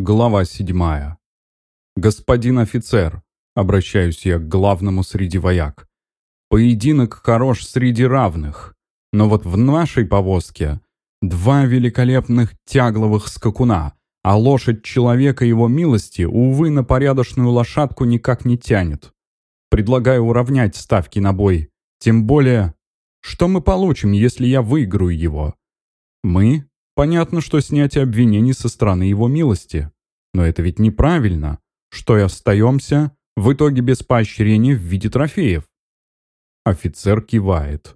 Глава седьмая. «Господин офицер», — обращаюсь я к главному среди вояк, — «поединок хорош среди равных, но вот в нашей повозке два великолепных тягловых скакуна, а лошадь человека его милости, увы, на порядочную лошадку никак не тянет. Предлагаю уравнять ставки на бой, тем более, что мы получим, если я выиграю его? Мы Понятно, что снятие обвинений со стороны его милости. Но это ведь неправильно, что и остаемся в итоге без поощрения в виде трофеев. Офицер кивает.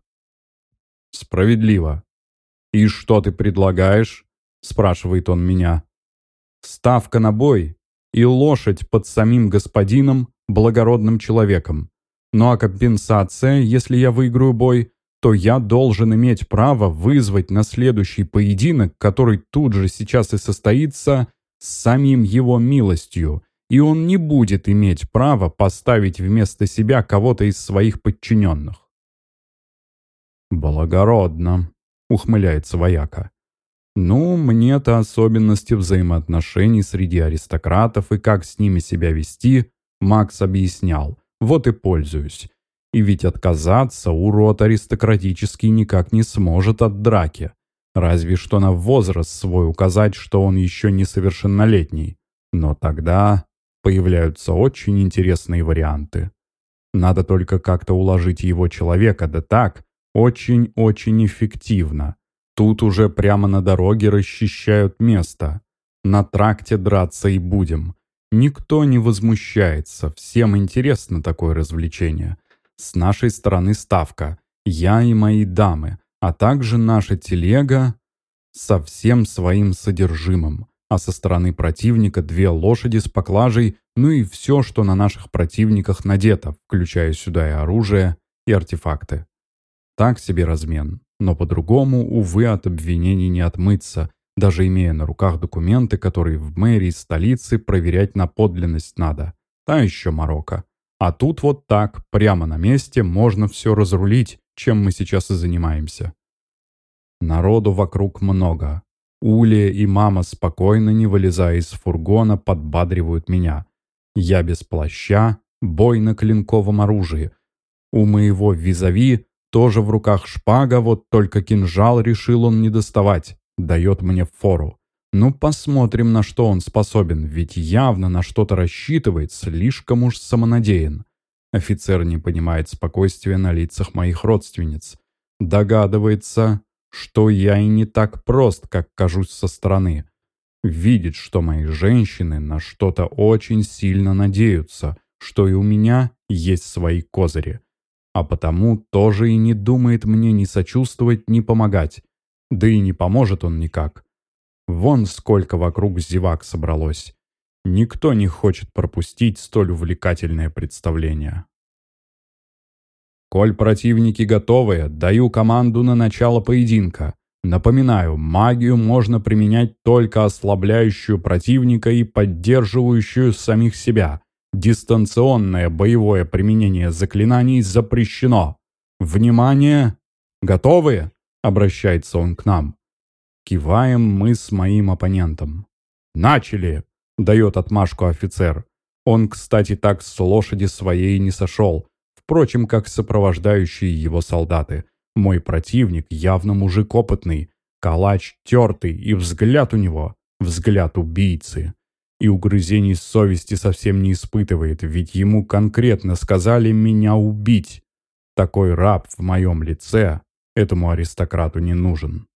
Справедливо. «И что ты предлагаешь?» – спрашивает он меня. «Ставка на бой и лошадь под самим господином, благородным человеком. Ну а компенсация, если я выиграю бой, то я должен иметь право вызвать на следующий поединок, который тут же сейчас и состоится, с самим его милостью, и он не будет иметь права поставить вместо себя кого-то из своих подчиненных. «Благородно», — ухмыляется вояка. «Ну, мне-то особенности взаимоотношений среди аристократов и как с ними себя вести, Макс объяснял. Вот и пользуюсь. И ведь отказаться урод аристократический никак не сможет от драки. Разве что на возраст свой указать, что он еще несовершеннолетний. Но тогда появляются очень интересные варианты. Надо только как-то уложить его человека, да так, очень-очень эффективно. Тут уже прямо на дороге расчищают место. На тракте драться и будем. Никто не возмущается, всем интересно такое развлечение. С нашей стороны ставка. Я и мои дамы, а также наша телега со всем своим содержимым. А со стороны противника две лошади с поклажей, ну и все, что на наших противниках надето, включая сюда и оружие, и артефакты. Так себе размен. Но по-другому, увы, от обвинений не отмыться, даже имея на руках документы, которые в мэрии столицы проверять на подлинность надо. Та еще Марокко. А тут вот так, прямо на месте, можно все разрулить, чем мы сейчас и занимаемся. Народу вокруг много. Улия и мама спокойно, не вылезая из фургона, подбадривают меня. Я без плаща, бой на клинковом оружии. У моего визави тоже в руках шпага, вот только кинжал решил он не доставать, дает мне фору. Ну, посмотрим, на что он способен, ведь явно на что-то рассчитывает, слишком уж самонадеян. Офицер не понимает спокойствия на лицах моих родственниц. Догадывается, что я и не так прост, как кажусь со стороны. Видит, что мои женщины на что-то очень сильно надеются, что и у меня есть свои козыри. А потому тоже и не думает мне ни сочувствовать, ни помогать. Да и не поможет он никак. Вон сколько вокруг зевак собралось. Никто не хочет пропустить столь увлекательное представление. Коль противники готовы, даю команду на начало поединка. Напоминаю, магию можно применять только ослабляющую противника и поддерживающую самих себя. Дистанционное боевое применение заклинаний запрещено. Внимание! Готовы? Обращается он к нам. Киваем мы с моим оппонентом. «Начали!» — дает отмашку офицер. Он, кстати, так с лошади своей не сошел. Впрочем, как сопровождающие его солдаты. Мой противник явно мужик опытный, калач тертый, и взгляд у него — взгляд убийцы. И угрызений совести совсем не испытывает, ведь ему конкретно сказали меня убить. Такой раб в моем лице этому аристократу не нужен.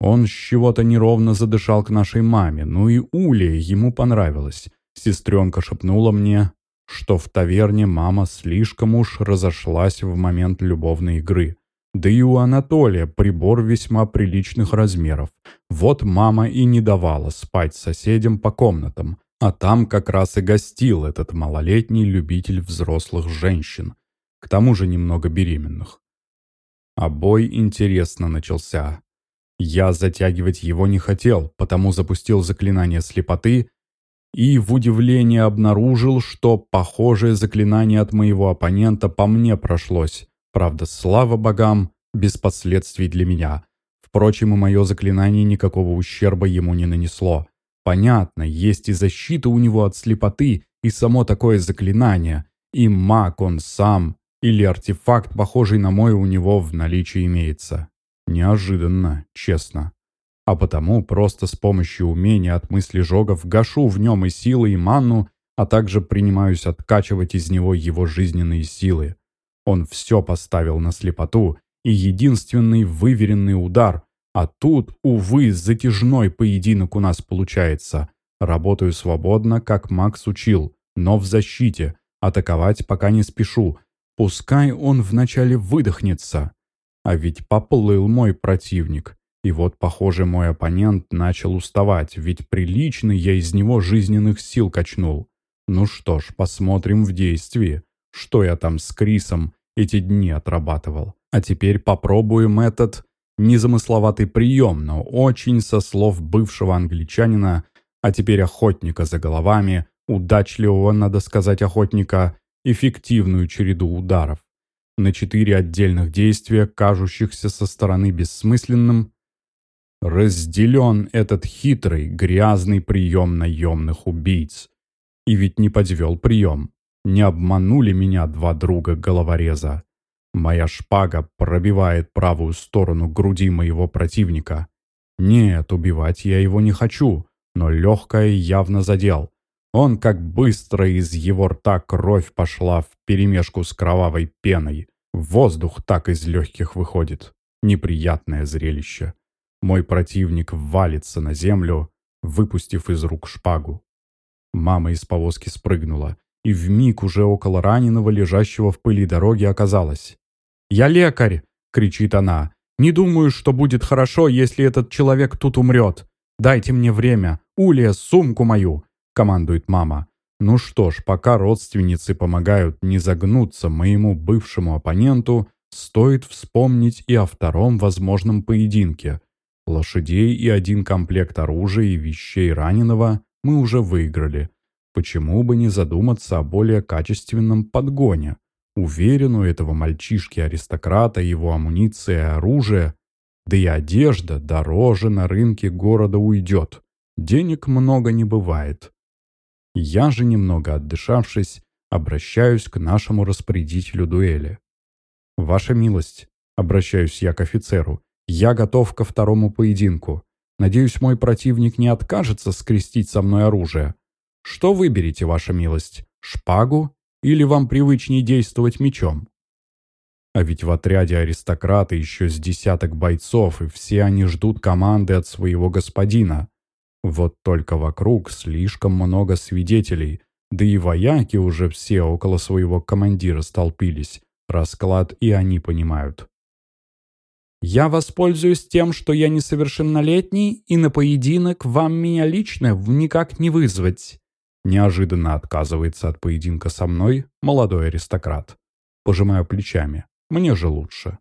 Он с чего-то неровно задышал к нашей маме, ну и Улия ему понравилось. Сестренка шепнула мне, что в таверне мама слишком уж разошлась в момент любовной игры. Да и у Анатолия прибор весьма приличных размеров. Вот мама и не давала спать соседям по комнатам, а там как раз и гостил этот малолетний любитель взрослых женщин, к тому же немного беременных. А бой интересно начался. Я затягивать его не хотел, потому запустил заклинание слепоты и в удивлении обнаружил, что похожее заклинание от моего оппонента по мне прошлось. Правда, слава богам, без последствий для меня. Впрочем, и мое заклинание никакого ущерба ему не нанесло. Понятно, есть и защита у него от слепоты, и само такое заклинание, и маг он сам, или артефакт, похожий на мой, у него в наличии имеется. Неожиданно, честно. А потому просто с помощью умения от мысли жогов гашу в нем и силы, и манну, а также принимаюсь откачивать из него его жизненные силы. Он все поставил на слепоту, и единственный выверенный удар. А тут, увы, затяжной поединок у нас получается. Работаю свободно, как Макс учил, но в защите. Атаковать пока не спешу. Пускай он вначале выдохнется. А ведь поплыл мой противник. И вот, похоже, мой оппонент начал уставать, ведь прилично я из него жизненных сил качнул. Ну что ж, посмотрим в действии, что я там с Крисом эти дни отрабатывал. А теперь попробуем этот незамысловатый прием, но очень со слов бывшего англичанина, а теперь охотника за головами, удачливого, надо сказать, охотника, эффективную череду ударов. На четыре отдельных действия, кажущихся со стороны бессмысленным, разделен этот хитрый, грязный прием наемных убийц. И ведь не подвел прием. Не обманули меня два друга головореза. Моя шпага пробивает правую сторону груди моего противника. Нет, убивать я его не хочу, но легкое явно задел. Он как быстро из его рта кровь пошла в перемешку с кровавой пеной. Воздух так из легких выходит. Неприятное зрелище. Мой противник валится на землю, выпустив из рук шпагу. Мама из повозки спрыгнула, и в миг уже около раненого, лежащего в пыли дороги, оказалась. «Я лекарь!» — кричит она. «Не думаю, что будет хорошо, если этот человек тут умрет. Дайте мне время. Улия, сумку мою!» — командует мама. Ну что ж, пока родственницы помогают не загнуться моему бывшему оппоненту, стоит вспомнить и о втором возможном поединке. Лошадей и один комплект оружия и вещей раненого мы уже выиграли. Почему бы не задуматься о более качественном подгоне? Уверен, у этого мальчишки-аристократа его амуниция и оружие, да и одежда дороже на рынке города уйдет. Денег много не бывает. Я же, немного отдышавшись, обращаюсь к нашему распорядителю дуэли. «Ваша милость», — обращаюсь я к офицеру, — «я готов ко второму поединку. Надеюсь, мой противник не откажется скрестить со мной оружие. Что выберете, ваша милость, шпагу или вам привычнее действовать мечом? А ведь в отряде аристократы еще с десяток бойцов, и все они ждут команды от своего господина. Вот только вокруг слишком много свидетелей, да и вояки уже все около своего командира столпились. Расклад и они понимают. Я воспользуюсь тем, что я несовершеннолетний, и на поединок вам меня лично никак не вызвать. Неожиданно отказывается от поединка со мной молодой аристократ. Пожимаю плечами. Мне же лучше.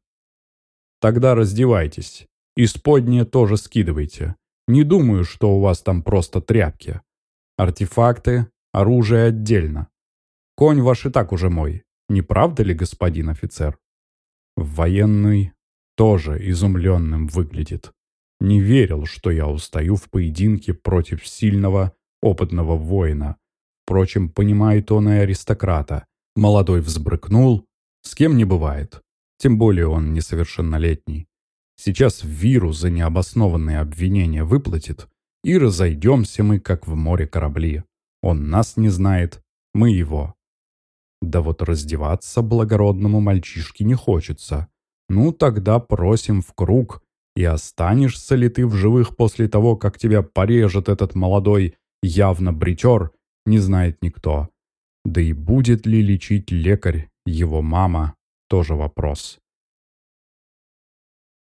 Тогда раздевайтесь. Исподнее тоже скидывайте. Не думаю, что у вас там просто тряпки. Артефакты, оружие отдельно. Конь ваш и так уже мой. Не правда ли, господин офицер? Военный тоже изумленным выглядит. Не верил, что я устаю в поединке против сильного, опытного воина. Впрочем, понимает он и аристократа. Молодой взбрыкнул, с кем не бывает. Тем более он несовершеннолетний. Сейчас Виру за необоснованные обвинения выплатит, и разойдемся мы, как в море корабли. Он нас не знает, мы его. Да вот раздеваться благородному мальчишке не хочется. Ну, тогда просим в круг. И останешься ли ты в живых после того, как тебя порежет этот молодой, явно бритер, не знает никто. Да и будет ли лечить лекарь, его мама, тоже вопрос.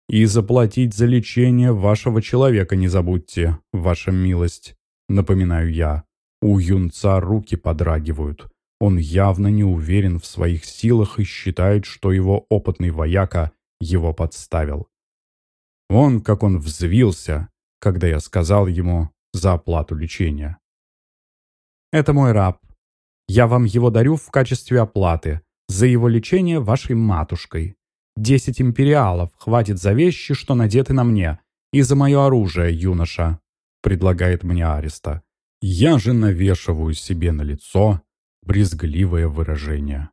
И заплатить за лечение вашего человека не забудьте, ваша милость, напоминаю я. У юнца руки подрагивают. Он явно не уверен в своих силах и считает, что его опытный вояка его подставил. Он, как он взвился, когда я сказал ему за оплату лечения. «Это мой раб. Я вам его дарю в качестве оплаты за его лечение вашей матушкой. Десять империалов хватит за вещи, что надеты на мне, и за мое оружие, юноша». предлагает мне Ариста. Я же навешиваю себе на лицо брезгливое выражение.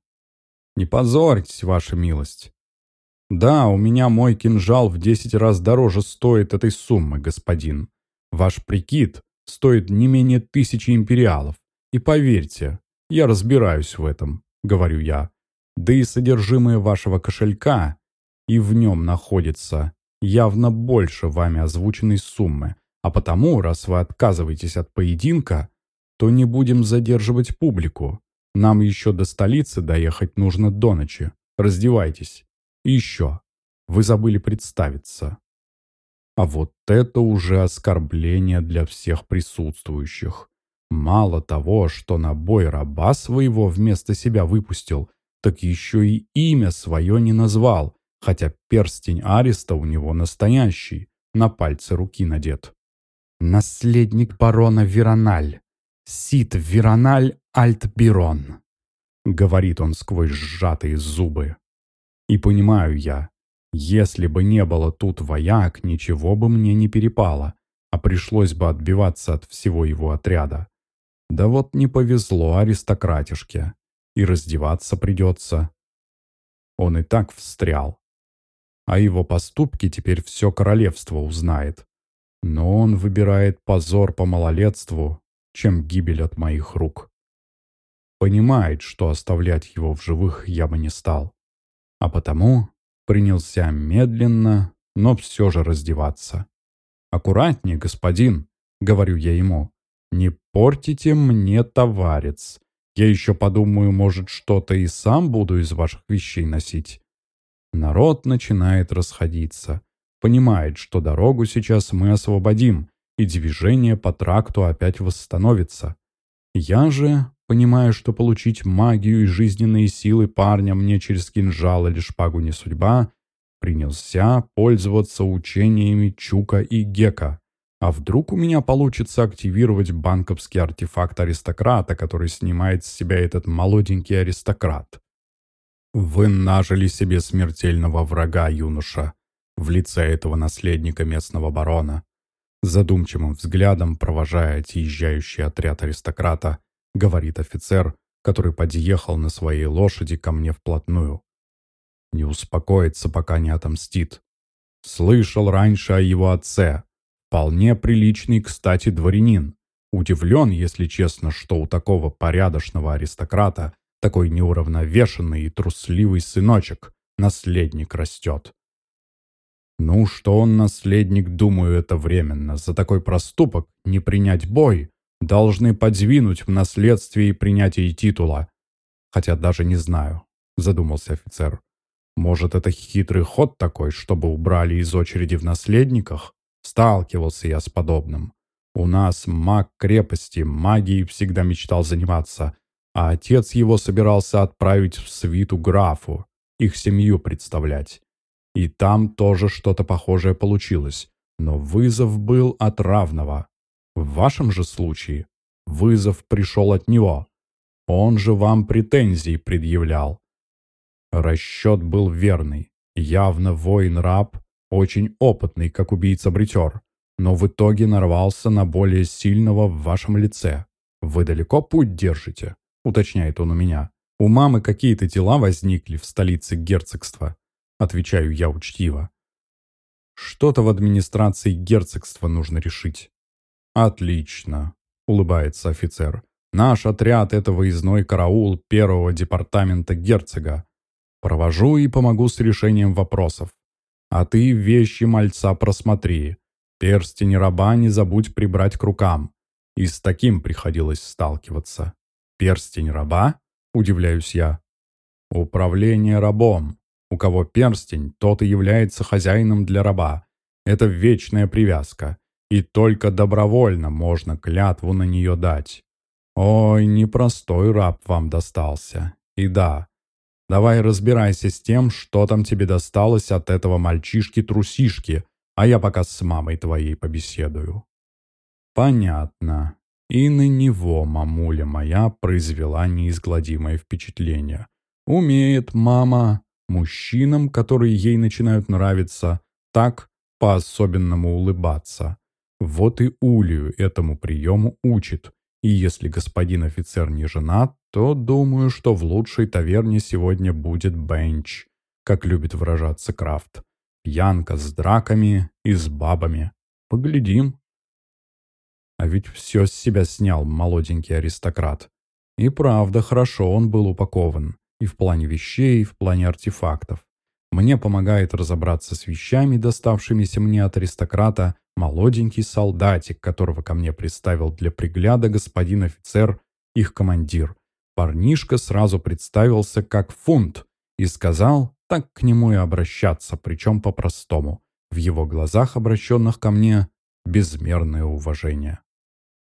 «Не позорьтесь, ваша милость. Да, у меня мой кинжал в десять раз дороже стоит этой суммы, господин. Ваш прикид стоит не менее тысячи империалов. И поверьте, я разбираюсь в этом, говорю я. Да и содержимое вашего кошелька и в нем находится явно больше вами озвученной суммы. А потому, раз вы отказываетесь от поединка, то не будем задерживать публику. Нам еще до столицы доехать нужно до ночи. Раздевайтесь. И еще. Вы забыли представиться. А вот это уже оскорбление для всех присутствующих. Мало того, что на бой раба своего вместо себя выпустил, так еще и имя свое не назвал, хотя перстень Ариста у него настоящий, на пальце руки надет. «Наследник барона Верональ, Сид Верональ Альтбирон», — говорит он сквозь сжатые зубы. И понимаю я, если бы не было тут вояк, ничего бы мне не перепало, а пришлось бы отбиваться от всего его отряда. Да вот не повезло аристократишке, и раздеваться придется. Он и так встрял. А его поступки теперь все королевство узнает. Но он выбирает позор по малолетству, чем гибель от моих рук. Понимает, что оставлять его в живых я бы не стал. А потому принялся медленно, но все же раздеваться. «Аккуратнее, господин», — говорю я ему. «Не портите мне, товарец. Я еще подумаю, может, что-то и сам буду из ваших вещей носить». Народ начинает расходиться. Понимает, что дорогу сейчас мы освободим, и движение по тракту опять восстановится. Я же, понимая, что получить магию и жизненные силы парня мне через кинжал или шпагу не судьба, принялся пользоваться учениями Чука и Гека. А вдруг у меня получится активировать банковский артефакт аристократа, который снимает с себя этот молоденький аристократ? Вы нажили себе смертельного врага, юноша, в лице этого наследника местного барона. Задумчивым взглядом, провожая отъезжающий отряд аристократа, говорит офицер, который подъехал на своей лошади ко мне вплотную. Не успокоится, пока не отомстит. Слышал раньше о его отце. Вполне приличный, кстати, дворянин. Удивлен, если честно, что у такого порядочного аристократа такой неуравновешенный и трусливый сыночек, наследник растет. Ну, что он наследник, думаю, это временно. За такой проступок не принять бой должны подвинуть в наследстве и принятии титула. Хотя даже не знаю, задумался офицер. Может, это хитрый ход такой, чтобы убрали из очереди в наследниках? Сталкивался я с подобным. У нас маг крепости, магией всегда мечтал заниматься, а отец его собирался отправить в свиту графу, их семью представлять. И там тоже что-то похожее получилось, но вызов был от равного. В вашем же случае вызов пришел от него. Он же вам претензии предъявлял. Расчет был верный. Явно воин-раб, очень опытный, как убийца-бритер, но в итоге нарвался на более сильного в вашем лице. Вы далеко путь держите? уточняет он у меня. У мамы какие-то дела возникли в столице герцогства. Отвечаю я учтиво. Что-то в администрации герцогства нужно решить. Отлично, улыбается офицер. Наш отряд — это выездной караул первого департамента герцога. Провожу и помогу с решением вопросов. А ты вещи мальца просмотри. Перстень раба не забудь прибрать к рукам. И с таким приходилось сталкиваться. «Перстень раба?» – удивляюсь я. «Управление рабом. У кого перстень, тот и является хозяином для раба. Это вечная привязка. И только добровольно можно клятву на нее дать. Ой, непростой раб вам достался. И да, давай разбирайся с тем, что там тебе досталось от этого мальчишки-трусишки, а я пока с мамой твоей побеседую». «Понятно. И на него мамуля моя произвела неизгладимое впечатление. Умеет мама мужчинам, которые ей начинают нравиться, так по-особенному улыбаться. Вот и Улию этому приему учит. И если господин офицер не женат, то думаю, что в лучшей таверне сегодня будет бенч, как любит выражаться Крафт. Янка с драками и с бабами. Поглядим. А ведь все с себя снял молоденький аристократ. И правда, хорошо он был упакован. И в плане вещей, и в плане артефактов. Мне помогает разобраться с вещами, доставшимися мне от аристократа, молоденький солдатик, которого ко мне приставил для пригляда господин офицер, их командир. Парнишка сразу представился как фунт и сказал, так к нему и обращаться, причем по-простому. В его глазах, обращенных ко мне, безмерное уважение.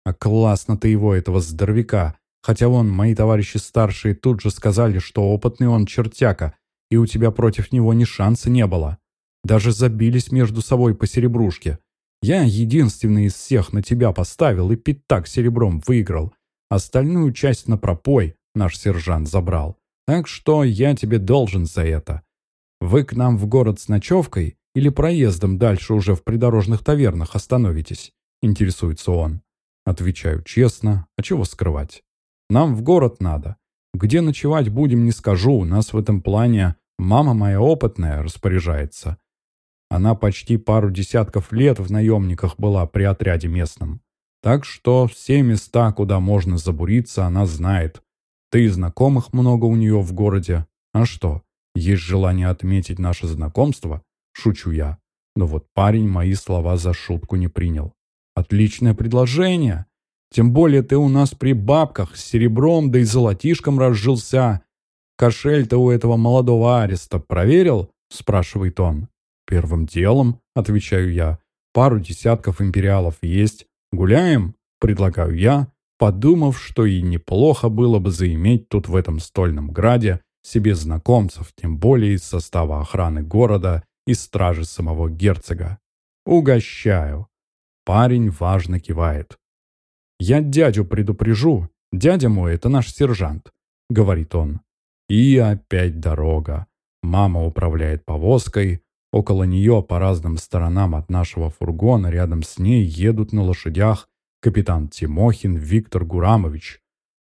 А классно ты его, этого здоровяка. Хотя вон, мои товарищи старшие тут же сказали, что опытный он чертяка, и у тебя против него ни шанса не было. Даже забились между собой по серебрушке. Я единственный из всех на тебя поставил и пятак серебром выиграл. Остальную часть на пропой наш сержант забрал. Так что я тебе должен за это. Вы к нам в город с ночевкой или проездом дальше уже в придорожных тавернах остановитесь?» Интересуется он. Отвечаю честно, а чего скрывать? Нам в город надо. Где ночевать будем, не скажу. У нас в этом плане мама моя опытная распоряжается. Она почти пару десятков лет в наемниках была при отряде местном. Так что все места, куда можно забуриться, она знает. Ты и знакомых много у нее в городе. А что, есть желание отметить наше знакомство? Шучу я. Но вот парень мои слова за шутку не принял. Отличное предложение. Тем более ты у нас при бабках с серебром да и золотишком разжился. Кошель-то у этого молодого ареста проверил? Спрашивает он. Первым делом, отвечаю я, пару десятков империалов есть. Гуляем? Предлагаю я, подумав, что и неплохо было бы заиметь тут в этом стольном граде себе знакомцев, тем более из состава охраны города и стражи самого герцога. Угощаю. Парень важно кивает. «Я дядю предупрежу. Дядя мой — это наш сержант», — говорит он. И опять дорога. Мама управляет повозкой. Около нее, по разным сторонам от нашего фургона, рядом с ней едут на лошадях капитан Тимохин Виктор Гурамович.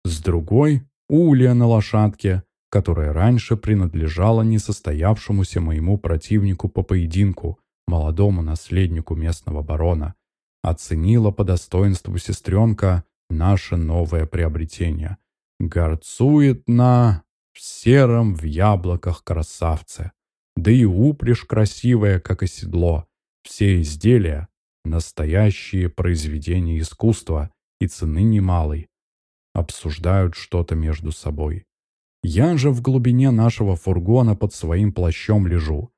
С другой — Улья на лошадке, которая раньше принадлежала несостоявшемуся моему противнику по поединку, молодому наследнику местного барона оценила по достоинству сестренка наше новое приобретение. Горцует на в сером в яблоках красавце. Да и упряжь красивая, как и седло. Все изделия — настоящие произведения искусства и цены немалой. Обсуждают что-то между собой. Я же в глубине нашего фургона под своим плащом лежу.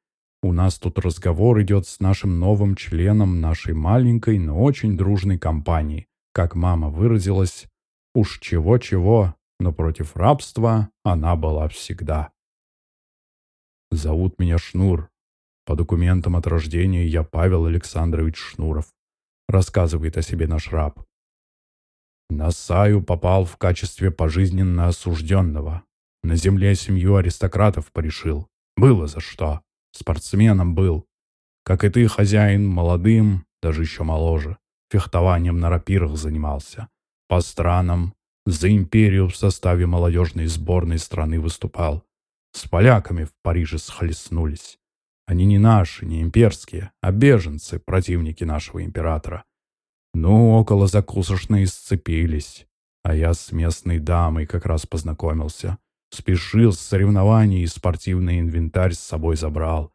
У нас тут разговор идет с нашим новым членом нашей маленькой, но очень дружной компании. Как мама выразилась, уж чего-чего, но против рабства она была всегда. Зовут меня Шнур. По документам от рождения я Павел Александрович Шнуров. Рассказывает о себе наш раб. На Саю попал в качестве пожизненно осужденного. На земле семью аристократов порешил. Было за что. Спортсменом был. Как и ты, хозяин, молодым, даже еще моложе. Фехтованием на рапирах занимался. По странам. За империю в составе молодежной сборной страны выступал. С поляками в Париже схлестнулись. Они не наши, не имперские, а беженцы, противники нашего императора. Ну, около закусочной сцепились. А я с местной дамой как раз познакомился. Спешил с соревнований и спортивный инвентарь с собой забрал.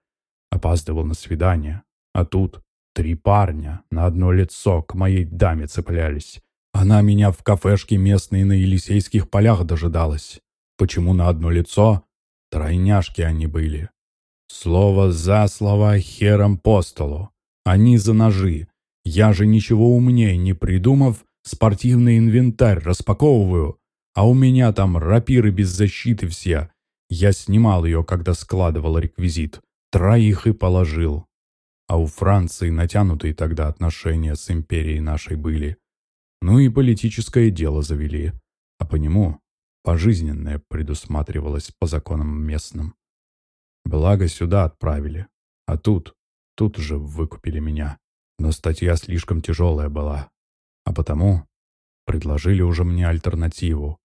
Опаздывал на свидание. А тут три парня на одно лицо к моей даме цеплялись. Она меня в кафешке местной на Елисейских полях дожидалась. Почему на одно лицо? Тройняшки они были. Слово за слово хером по столу. Они за ножи. Я же ничего умнее не придумав, спортивный инвентарь распаковываю, а у меня там рапиры без защиты все. Я снимал ее, когда складывал реквизит. Троих и положил. А у Франции натянутые тогда отношения с империей нашей были. Ну и политическое дело завели. А по нему пожизненное предусматривалось по законам местным. Благо сюда отправили. А тут, тут уже выкупили меня. Но статья слишком тяжелая была, а потому предложили уже мне альтернативу.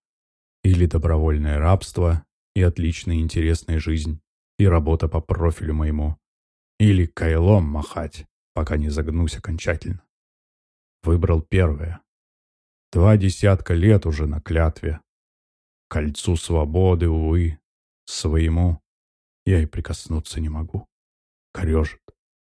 Или добровольное рабство и отличная интересная жизнь, и работа по профилю моему. Или кайлом махать, пока не загнусь окончательно. Выбрал первое. Два десятка лет уже на клятве. Кольцу свободы, увы, своему я и прикоснуться не могу. Корежит.